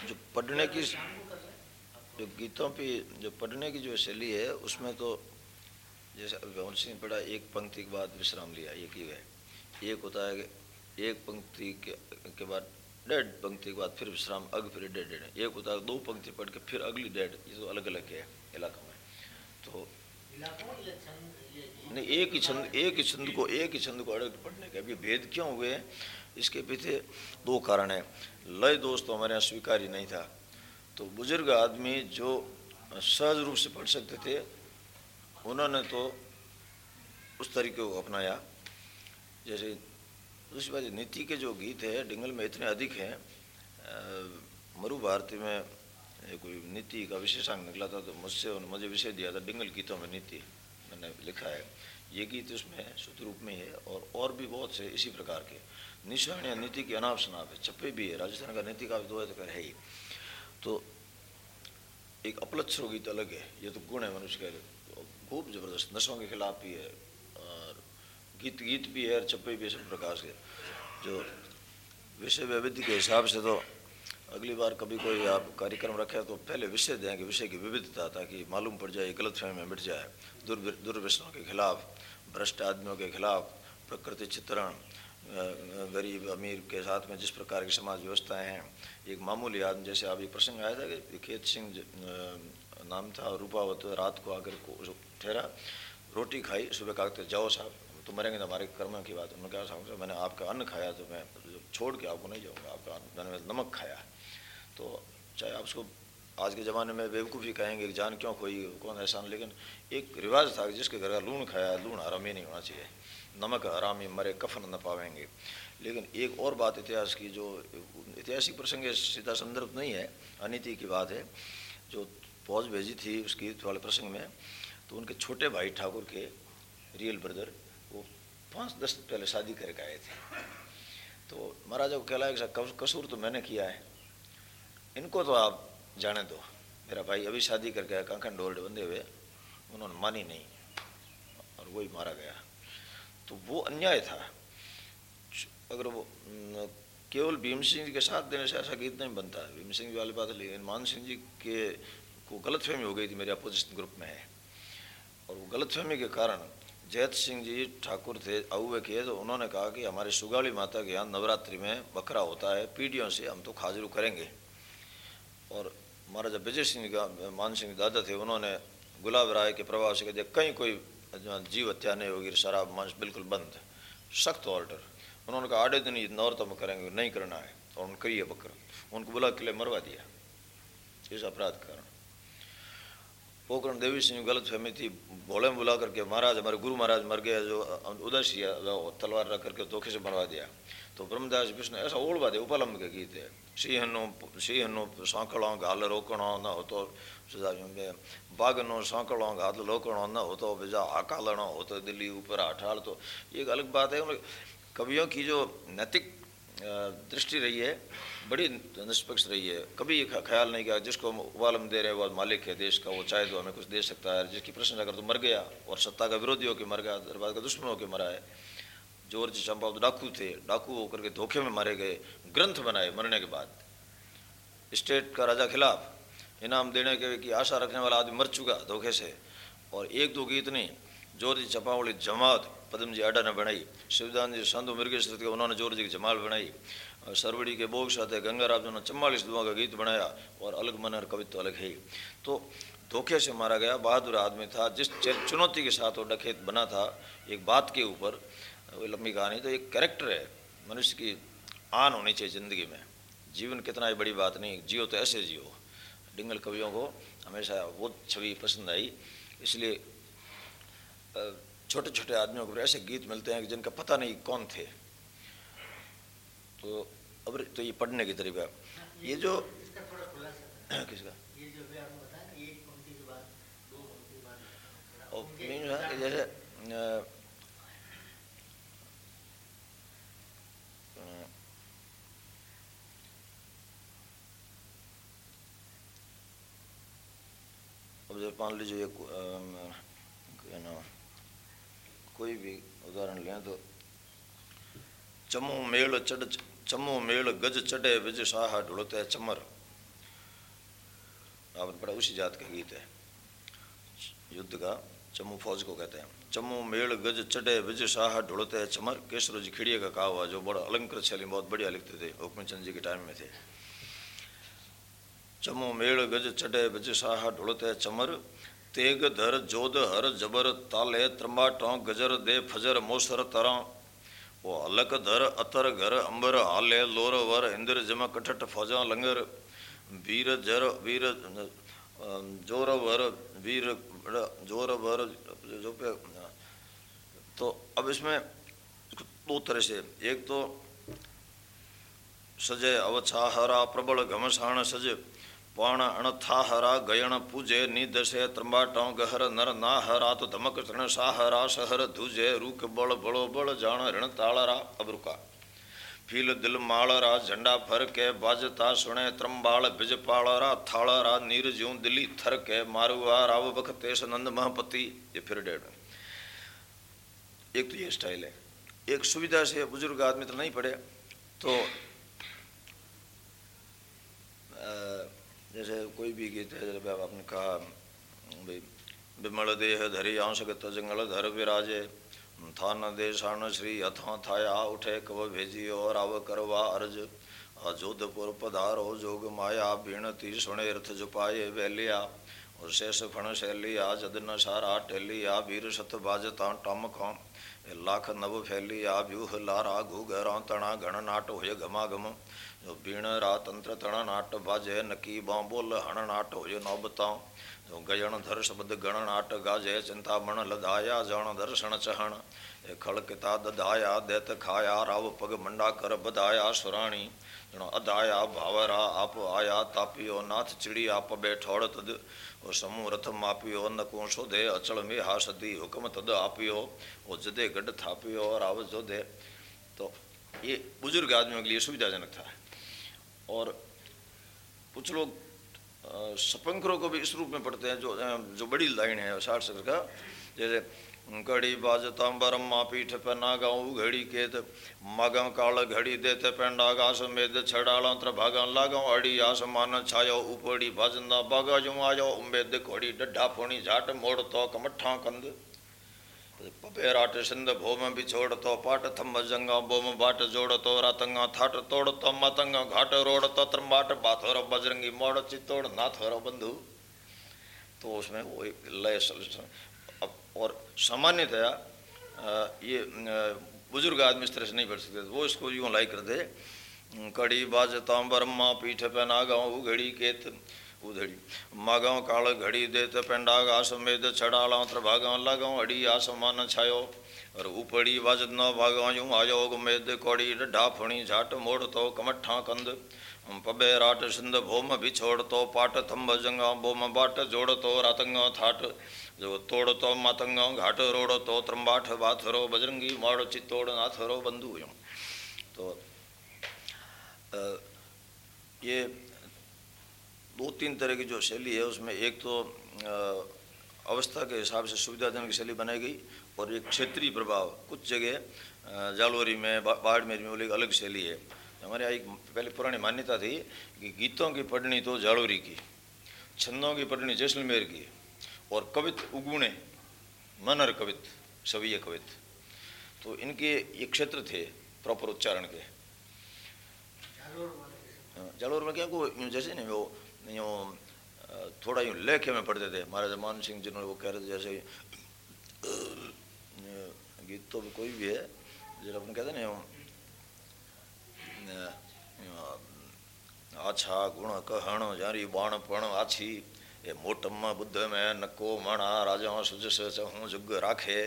जो पढ़ने की जो गीतों पे जो पढ़ने की जो शैली है उसमें तो जैसे भवन सिंह पढ़ा एक पंक्ति के बाद विश्राम लिया एक ही गए एक होता है कि एक पंक्ति के, के बाद डेढ़ पंक्ति के बाद फिर विश्राम अग फिर डेढ़ डेढ़। एक होता है दो पंक्ति पढ़ के फिर अगली डेढ़ ये तो अलग अलग है इलाकों में। तो नहीं एक ही छंद एक ही छंद को एक ही छंद को अलग पढ़ने के अभी भेद क्यों हुए इसके पीछे दो कारण है। लय दोस्त तो हमारे यहाँ स्वीकार ही नहीं था। तो बुज़ुर्ग आदमी जो सहज रूप से पढ़ सकते थे, उन्होंने तो उस तरीके को अपनाया। जैसे दूसरी बात, नीति के जो गीत है, डिंगल में इतने अधिक हैं मरु भारती में कोई नीति का विशेषांक निकला था तो मुझसे उन्होंने मुझे विषय दिया था, डिंगल गीतों में नीति मैंने लिखा है। ये गीत उसमें शुद्ध रूप में है और और भी बहुत से इसी प्रकार के। निशान या नीति की अनाप शनाप है छप्पे भी है। राजस्थान का नीति का भी दो है तो है। तो एक अपलक्ष्य गीत अलग है। ये तो गुण है मनुष्य का खूब ज़बरदस्त नशों के खिलाफ भी है और गीत गीत भी है और छप्पे भी है सब प्रकार से। जो विषय वैविध्य के हिसाब से तो अगली बार कभी कोई आप कार्यक्रम रखे तो पहले विषय दें कि विषय की विविधता ताकि मालूम पड़ जाए, गलत फहमी में मिट जाए। दुर् दुर्व्यसनों के खिलाफ, भ्रष्ट आदमियों के खिलाफ प्रकृति चित्रण गरीब अमीर के साथ में जिस प्रकार की समाज व्यवस्थाएँ हैं, एक मामूली आदमी, जैसे अभी प्रसंग आया था कि खेत सिंह नाम था रूपावत रात को आकर ठहरा, रोटी खाई, सुबह कहा जाओ साहब तो मरेंगे तो हमारे कर्म की बात उन्होंने कहा, साहब मैंने आपका अन्न खाया तो मैं छोड़ के आपको नहीं जाऊँगा, आपका मैंने नमक खाया। तो चाहे आप उसको, आज के ज़माने में बेवकूफ़ी कहेंगे जान क्यों खोई, कौन एहसान, लेकिन एक रिवाज था जिसके घर का लून खाया लून हराम ही नहीं होना चाहिए। नमक हरामी मरे कफन न पावेंगे। लेकिन एक और बात इतिहास की जो ऐतिहासिक प्रसंग सीधा संदर्भ नहीं है, अनिति की बात है, जो फौज भेजी थी उसकी वाले प्रसंग में तो उनके छोटे भाई ठाकुर के रियल ब्रदर, वो पाँच दस पहले शादी करके आए थे। तो महाराजा को कहला कसूर तो मैंने किया है। इनको तो आप जाने दो। मेरा भाई अभी शादी करके आया, कंखन डोल्ड बंधे हुए, उन्होंने मानी नहीं और वही मारा गया। तो वो अन्याय था। अगर वो केवल भीम सिंह जी के साथ देने से ऐसा गीत नहीं बनता। है भीम सिंह जी वाली बात लेकिन मान सिंह जी के, को गलत फहमी हो गई थी मेरे अपोजिशन ग्रुप में। है और वो गलत फहमी के कारण जैत सिंह जी ठाकुर थे अहुए के तो उन्होंने कहा कि हमारे सुगाली माता के यहाँ नवरात्रि में बकरा होता है, पीढ़ियों से हम तो खाजरू करेंगे। और महाराजा विजय सिंह का, मान सिंह दादा थे, उन्होंने गुलाब राय के प्रभाव से कहते कहीं कोई जीव हत्या नहीं होगी, शराब मंच बिल्कुल बंद सख्त ऑर्डर। उन्होंने कहा, आधे दिन इतना और तब करेंगे, नहीं करना है। और उन करिए बकर, उनको बुला किले मरवा दिया। इस अपराध कारण। वो देवी सिंह गलत फहमी थी। भोले में बुला करके महाराज, हमारे गुरु महाराज मर गया जो उदस तलवार रख करके धोखे से मरवा दिया। तो ब्रह्मदास विष्णु ऐसा ओढ़वा दे, उपलम्ब के गीत है। सिंह सिंह नो सांकड़ों गाल रोकणों ना हो तो ગાલ રોકણો न हो तो बेजा आकालनो हो तो दिल्ली ऊपर अठाड़ तो ये एक अलग बात है कवियों की जो नैतिक दृष्टि रही है बड़ी निष्पक्ष रही है कभी ये ख्याल नहीं किया जिसको वालम दे रहे वो मालिक है देश का वो चाहे तो हमें कुछ दे सकता है जिसकी प्रशंसा कर तो मर गया और सत्ता का विरोधी होकर मर गया दरबार का दुश्मन होकर मरा है जॉर्ज चंपा डाकू थे डाकू होकर के धोखे में मारे गए ग्रंथ बनाए मरने के बाद स्टेट का राजा खिलाफ इनाम देने के की आशा रखने वाला आदमी मर चुका, धोखे से। और एक दो गीत नहीं ज़ोर जी चपावली जमात पदम जी आडा ने बनाई। शिवदान जी संधु मृगेश्वर के उन्होंने ज़ोर जी की जमाल बनाई। और सरवड़ी के बोग साथ गंगाराम जी ने चम्बालीस दुआ का गीत बनाया और अलग मन और कवित्व अलग है। तो धोखे से मारा गया, बहादुर आदमी था, जिस चुनौती के साथ वो डखेत बना था, एक बात के ऊपर लंबी कहानी तो एक कैरेक्टर है, मनुष्य की आन होनी चाहिए ज़िंदगी में। जीवन कितना ही बड़ी बात नहीं, जियो तो ऐसे जियो। डिंगल कवियों को हमेशा वो छवि पसंद आई। इसलिए छोटे छोटे आदमियों को ऐसे गीत मिलते हैं जिनका पता नहीं कौन थे। तो अब तो ये पढ़ने की तरीका। ये जो किसका? जैसे अब जब मान लीजिए ना कोई भी उदाहरण लें तो चमू मेल चढ़, चमू मेल गज चढ़े विज साहा ढुड़ते चमर। आपने पढ़ा उसी जात का गीत है। युद्ध का चमू फौज को कहते हैं। चमू मेल गज चढ़े विज साहा ढुड़ते चमर। केसरो जी खिड़िए का हुआ जो बड़ा अलंकृत शैली बहुत बढ़िया लिखते थे हुक्मचंद जी के टाइम में थे। चमो मेड़ गज चढ़े बज साहा ढुड़ते चमर। तेग धर जोध हर जबर ताले त्रंबाटों गजर दे फजर मोसर तरह वो अलक धर अतर घर अंबर हाले लोर वर इंद्र जम कठट फौजा लंगर। वीर जर वीर ज़ोर वर वीर ज़ोर वर जो पे तो अब इसमें दो तरह से, एक तो सजय अवछा हरा प्रबल घमसाण सज पाण अणथाहरा गयण पूजे निदशे त्रंबाटों गहर नर नाहरा तो धमक तृण साहरा सहर धुजे रूक बल बड़ो बल जान ऋण तालरा अब रुका फील दिल मालरा झंडा फर के बाजता सुने त्रंबाल बिज पालरा थालरा नीर ज्यूं दिली थर के मारुआ राव बखतेश नंद महपति, ये फिर डेढ़। एक तो ये स्टाइल है। एक सुविधा से बुज़ुर्ग आदमी तो नहीं पढ़े तो जैसे कोई भी गीत है, जैसे आपने कहा, भाई, विमल देह धरी आंश गत जंगल धर विराजे था न देशान श्री हथा थाया उठे कव भेजी और आव करवा अर्ज़ जोधपुर पधारो जोग माया बीणती सुने रथ जुपाए वैलिया, और शेष फण शैलिया, जद न सारा टेलिया वीर सत बाजता टम खो लाख नव फैलिया, व्यूह लारा घूगरा तना गण नाट हो घमा घम जो बीण रा तंत्र तण नाट बाजे, नकी बां बोल हण नाट हो नौ बताओ जो गयण धर शब्द गण नाट गाजे, चिंता मण लदाया जण दर्शन चहण। ए खड़किता दधाया दैत खाया, राव पग मंडा कर बधाया, सुराणी। जण अधाया, भावरा आप आया, तापियो नाथ चिड़ी आप बैठोड़ तद। ओ समूह रथ मापियो, नको शोधे, अचल में हा सदी हुक्म तद आपियो। ओ जदे गढ़ थापियो, राव जोधे। तो ये बुज़ुर्ग आदमियों के लिए सुविधाजनक था। और कुछ लोग सपंकरों को भी इस रूप में पढ़ते हैं, जो जो बड़ी लाइन है, साठ सकर का। जैसे, घड़ी बाज तांबरम मा पीठ पे ना गाऊ घड़ी केत मागम काल घड़ी देते पेंडा गास मेद छड़ाला त्र भागा लागा अड़ी आस मान छायो उपड़ी बाजंदा बागा जो जाओ उम्मेद घोड़ी डड्ढा फोणी झाट मोड़ तो कमठा कंद। सिंध भोम बिछोड़ तो पाट थम जंगा बोम बाट जोड़ तो रातंगा थाट तोड़ तो मतंगा घाट रोड़ तो त्रम्बाट बाथोर बजरंगी मोड़ चित्तोड़ नाथोर बंधु तो उसमें वो लय और सामान्यतया ये बुज़ुर्ग आदमी इस तरह से नहीं पढ़ सकते वो इसको यूँ लाई कर दे कड़ी बाज तांबर माँ पीठ पे नागाऊँ घड़ी केत उधड़ी। मागाओ काल घड़ी देत पेंडा घास मेद छड़ाला त्रभागा लगाओ अड़ी आसमान छायो। और उपड़ी वजद न भागायूं आयोग मेद कोड़ी डा फणी झाट मोड़ तो कमठा कंद। पबे राट सिंध भोम बिछोड़ तो पाट थंब जंगा बोम बाट जोड़ तो रातंग थाट। जो तोड़ तो मातंग घाट रोड़ तो त्रंबाट बाथरो बजरंगी माड़ चित्तोड़ नाथरो बंधु तो आ, ये दो तीन तरह की जो शैली है उसमें एक तो अवस्था के हिसाब से सुविधाजनक शैली बनाई गई और एक क्षेत्रीय प्रभाव। कुछ जगह जालोरी में बाड़मेर में एक अलग शैली है। हमारे यहाँ एक पहले पुरानी मान्यता थी कि गीतों की पढ़नी तो जालोरी की छंदों की पढ़नी जैसलमेर की और कवित उगुणे मनर कवित सवीय कवित। तो इनके ये क्षेत्र थे प्रॉपर उच्चारण के। जालोर में क्या को जैसे नहीं वो यूँ थोड़ा यूँ लेखे में पढ़ते थे। महाराजा मान सिंह जिन्होंने वो कह रहे थे जैसे गीत तो भी कोई भी है जो अपन कहते ना, यूँ आछा गुण कहण जारी बाण पण आछी। એ મોટમાં બુદ્ધ મેં નકો મણા રાજા સુજસ હું જુગ રાખે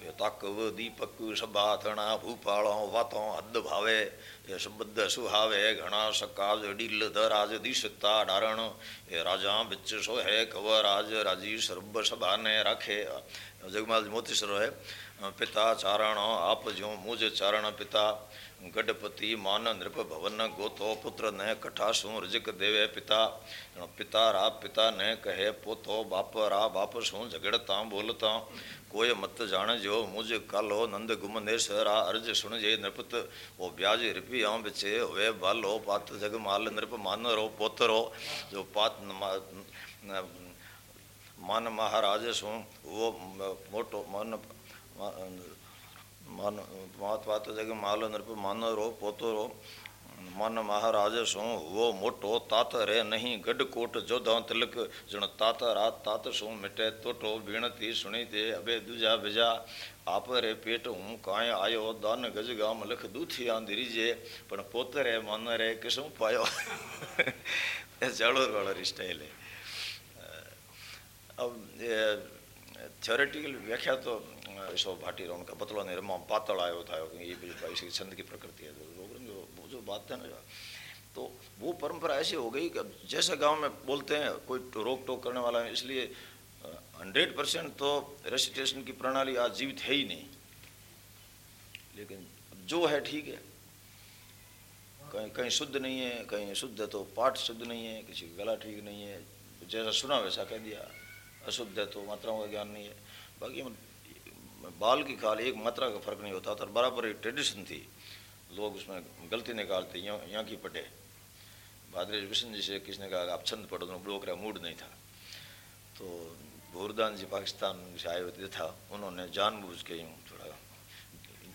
એ તાકવ દીપક સભાથણા ભૂપાળો વાતો હદ ભાવે એ શબ્દ સુહાવે ઘણા સકાજ ડીલ ધરાજ દિશતા ડારણ એ રાજા બિચ સો હે કવરાજ રાજી સર્બ સભાને રાખે જગમાલ મોતીશ્વર હે પિતા ચારણ આપ જો મુજ ચારણ પિતા गढ़पति मान नृप भवन गोतो पुत्र न कठासु रजक देवे पिता। पिता रा पिता न कहे पोतो बाप रा बाप सु झगड़ता बोलता। कोय मत जान जो मुझ कालो नंद गुमनेश रा अर्ज़ सुन जे नृपत। ओ ब्याज रिपी आम बिचे वे बालो पात जग माल नृप मान रो पोतरो। जो पात मान महाराज सु वो मोटो मन मात पात जग माल नृप मान रो पोतो रो मन महाराज सो वो मोटो तात रे नहीं गड कोट जोधा तिलक जण तात रात तात सो मिटे तोटो बीणती सुनी ते अबे दूजा बिजा आप रे पेट हूँ काय आयो दान गज गाम लख दूथिया दिरीजे पण पोत रे मन रे किसू पायो जड़ोर वाला स्टाइल है अब थ्योरेटिकल व्याख्या तो ऐसा भाटी रहा उनका बतला रमा पातल आयो था ये भाई छंद की प्रकृति है जो जो बात है ना तो वो परंपरा ऐसी हो गई कि जैसे गाँव में बोलते हैं, कोई रोक टोक करने वाला है, इसलिए हंड्रेड परसेंट तो रेसिटेशन की प्रणाली आज जीवित है ही नहीं। लेकिन जो है ठीक है। कहीं कहीं शुद्ध नहीं है, कहीं शुद्ध है तो पाठ शुद्ध नहीं है, किसी का गला ठीक नहीं है, जैसा सुना वैसा कह दिया। अशुद्ध है तो मात्राओं का ज्ञान नहीं है। बाकी बाल की खाल एक मात्रा का फ़र्क नहीं होता था बराबर एक ट्रेडिशन थी। लोग उसमें गलती निकालते, यहाँ की पटे। भाद्रेश विष्णु जी से किसने कहा, आप छंद पढ़ो तो मूड नहीं था। तो भूरदान जी पाकिस्तान से आए हुए था उन्होंने जानबूझ के यूँ थोड़ा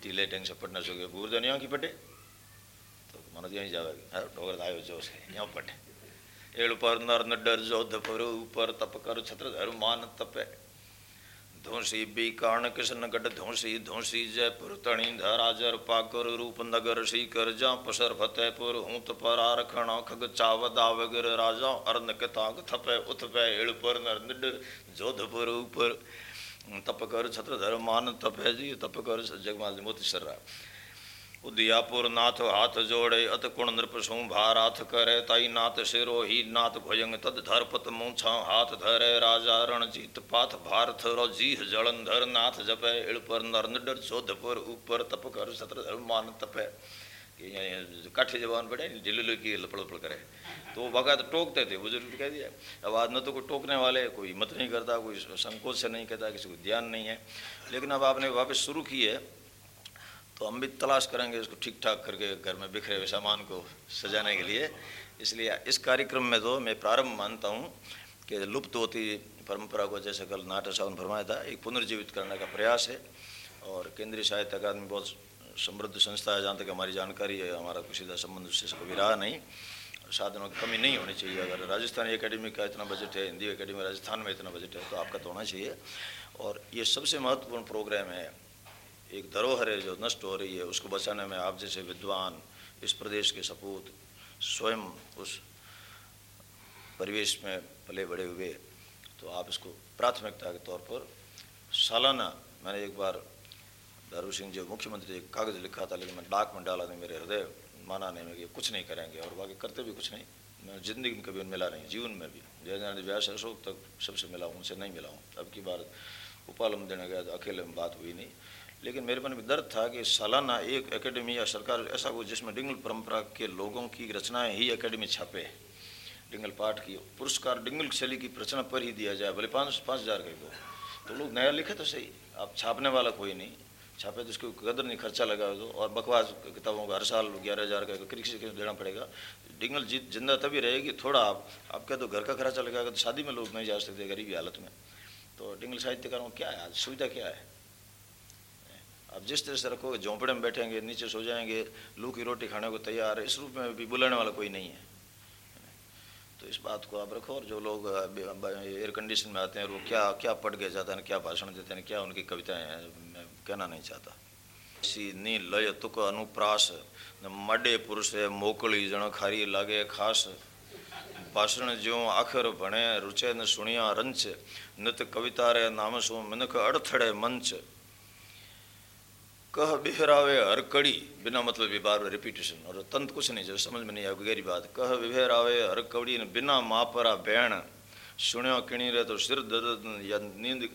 ढीले ढंग से पढ़ना चाहिए भूरदान यहाँ की पटे? तो मन यहीं जाएगा डोगर आयो जो से, यहाँ पटे। एड़ पर नर नडर जोध पर ऊपर तप कर, छत्र मान तपे। धोसी बी कारण किशन गढ़ धोसी? धोसी जयपुर तणी धराजर पाकर रूप नगर सीकर जा पसर फतेहपुर हूत पर आरखण खग चावद आवगर राजा अर्न किताग थपे उथ पे इड़ पर नर निड जोधपुर ऊपर तप कर छत्र धर मान तपे जी, तप कर जगमाल मोती सर्रा उदयापुर नाथ हाथ जोड़े अत कुण नृप भार हाथ करे, ताई नाथ सिरो ही नाथ भुजंग, तद धरपत मूछा हाथ धरे, राजा रण जीत पाथ भारथ रो जीह जलंधर, नाथ जपे इड़ पर नर निडर चौधपुर, ऊपर तप कर सत्र धर्म मान तपे। काठे जवान पड़े ढिल्लू की लपड़ लपड़ करे। तो वो टोकते थे, बुज़ुर्ग कह दिया, अब आज न तो कोई टोकने वाले, कोई हिम्मत नहीं करता, कोई संकोच से नहीं कहता, किसी को ध्यान नहीं है। लेकिन अब आपने वापस शुरू की है तो हम भी तलाश करेंगे इसको ठीक ठाक करके घर में बिखरे हुए सामान को सजाने के लिए। इसलिए इस कार्यक्रम में तो मैं प्रारंभ मानता हूँ कि लुप्त होती परंपरा को जैसे कल नाटा साहब ने फरमाया था, एक पुनर्जीवित करने का प्रयास है और केंद्रीय साहित्य अकादमी बहुत समृद्ध संस्था है, जहाँ तक हमारी जानकारी है, हमारा कुछ सीधा संबंध उससे कभी रहा नहीं। साधनों की कमी नहीं होनी चाहिए। अगर राजस्थानी अकेडमी का इतना बजट है, हिंदी अकेडमी राजस्थान में इतना बजट है तो आपका तो होना चाहिए। और ये सबसे महत्वपूर्ण प्रोग्राम है एक धरोहर है जो नष्ट हो रही है, उसको बचाने में आप जैसे विद्वान, इस प्रदेश के सपूत स्वयं उस परिवेश में पले बड़े हुए। तो आप इसको प्राथमिकता के तौर पर सालाना, मैंने एक बार दारू सिंह जी, मुख्यमंत्री एक कागज़ लिखा था, लेकिन मैं डाक में डाला नहीं, मेरे हृदय माना नहीं, मैं कुछ नहीं करेंगे और बाकी करते भी कुछ नहीं। मैं ज़िंदगी में कभी मिला नहीं, जीवन में भी। जय व्यास अशोक तक सबसे मिला हूँ, उनसे नहीं मिला हूँ। अब की बार उपालम देने गया तो अकेले में बात हुई नहीं। लेकिन मेरे मन में दर्द था कि सालाना एक एकेडमी या सरकार ऐसा हो जिसमें डिंगल परंपरा के लोगों की रचनाएँ ही एकेडमी छापे। डिंगल पाठ की पुरस्कार डिंगल शैली की रचना पर ही दिया जाए, भले पाँच पाँच हज़ार का दो तो लोग नया लिखे तो सही। आप छापने वाला कोई नहीं। छापे तो उसको कदर नहीं, खर्चा लगा दो और बकवास किताबों का हर साल ग्यारह हज़ार का किसी देना पड़ेगा। डिंगल जीत ज़िंदा तभी रहेगी, थोड़ा आप आप क्या तो घर का खर्चा लगाएगा तो शादी में लोग नहीं जा सकते गरीबी हालत में। तो डिंगल साहित्यकारों क्या है? आज सुविधा क्या है? अब जिस तरह से रखोगे, झोंपड़े में बैठेंगे, नीचे सो जाएँगे, लू की रोटी खाने को तैयार है, इस रूप में भी बुलाने वाला कोई नहीं है। तो इस बात को आप रखो, और जो लोग एयर कंडीशन में आते हैं, वो क्या क्या पढ़ के जाते हैं, क्या भाषण देते हैं, क्या उनकी कविताएँ हैं, मैं कहना नहीं चाहता। सी, नी, लय, तुक, अनुप्रास मडे पुरुष, मोकली, जण खारी लागे खास। भाषण ज्यो आखिर भणे रुचे न सुनिया रंच, नित कविता रे नाम सो मिनक अड़थड़े मंच। कह बिहरावे हर कड़ी, बिना मतलब भी बार रिपीटेशन और तंत कुछ नहीं जो समझ में नहीं आया गहरी बात। कह बिहरावे हर कड़ी बिना मापरा बैण। सुण्यो किणी रे तो सिर दर्द या नींद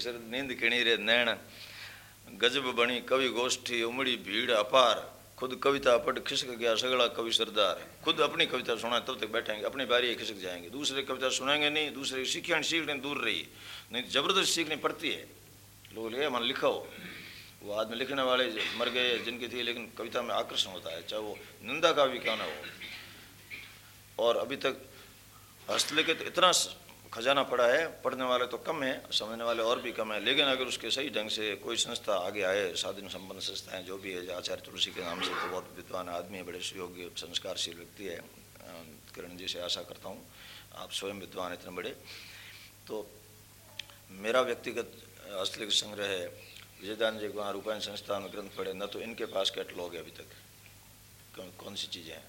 सिर, नींद किणी रे नैण। गजब बनी कवि गोष्ठी, उमड़ी भीड़ अपार। खुद कविता पढ़ खिसक गया सगड़ा कवि सरदार। खुद अपनी कविता सुना तब तक बैठेंगे अपनी बारी खिसक जाएँगे। दूसरे कविता सुनाएँगे नहीं, दूसरे सीखिया सीखने दूर रही। नहीं, ज़बरदस्त सीखनी पड़ती है। लोग ले मन लिखो। वो आदमी लिखने वाले मर गए, जिनकी थी, लेकिन कविता में आकर्षण होता है, चाहे वो निंदा का भी क्यों ना हो। और अभी तक हस्तलिखित इतना खजाना पड़ा है, पढ़ने वाले तो कम है, समझने वाले और भी कम है, लेकिन अगर उसके सही ढंग से कोई संस्था आगे आए, साधन संबंध संस्थाएँ जो भी है आचार्य तुलसी के नाम से तो बहुत विद्वान आदमी है, बड़े सुयोग्य, संस्कारशील व्यक्ति है किरण जी से आशा करता हूँ, आप स्वयं विद्वान इतने बड़े। तो मेरा व्यक्तिगत हस्तलिखित संग्रह है। विजयदान जी को वहाँ रूपायन संस्थान में ग्रंथ पढ़े, न तो इनके पास कैटलॉग है अभी तक। कौन सी चीज़ें हैं?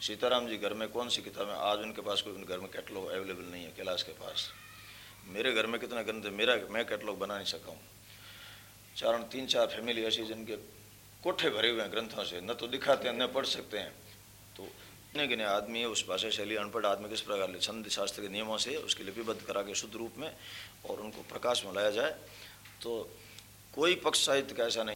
सीताराम जी, घर में कौन सी किताबें आज उनके पास कोई घर में कैटलॉग अवेलेबल नहीं है, कैलाश के पास। मेरे घर में कितना ग्रंथ है? मेरा, मैं कैटलॉग बना नहीं सका हूँ। चार, तीन, चार फैमिली ऐसी जिनके कोठे भरे हुए हैं ग्रंथों से, न तो दिखाते हैं, न पढ़ सकते हैं। गिने गिने आदमी है, उस भाषा शैली, अनपढ़ आदमी किस प्रकार ले, छंद शास्त्र के नियमों से, उसके लिपिबद्ध करा के शुद्ध रूप में और उनको प्रकाश में लाया जाए तो कोई पक्ष साहित्य का ऐसा नहीं।